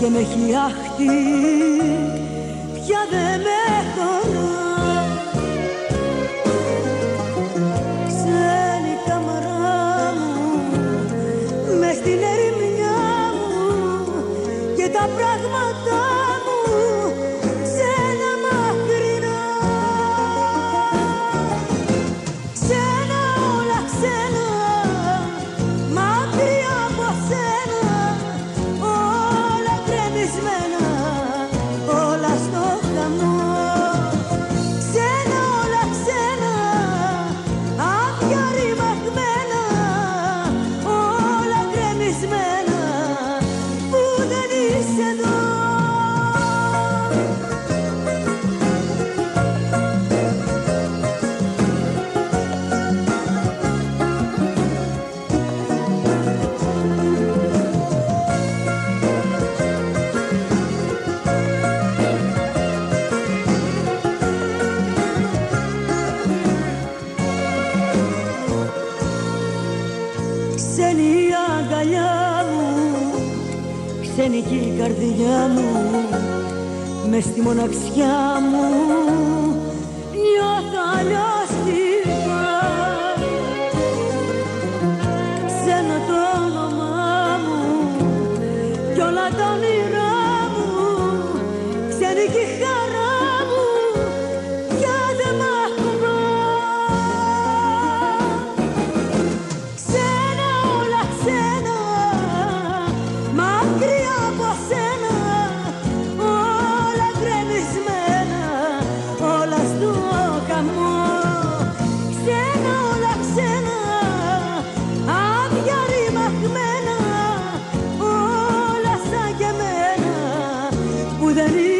Και με έχει άχτη πια δεν με αγκαλιά μου Ξενική η καρδιά μου μες στη μοναξιά μου. Νιώθω αλλιώς deli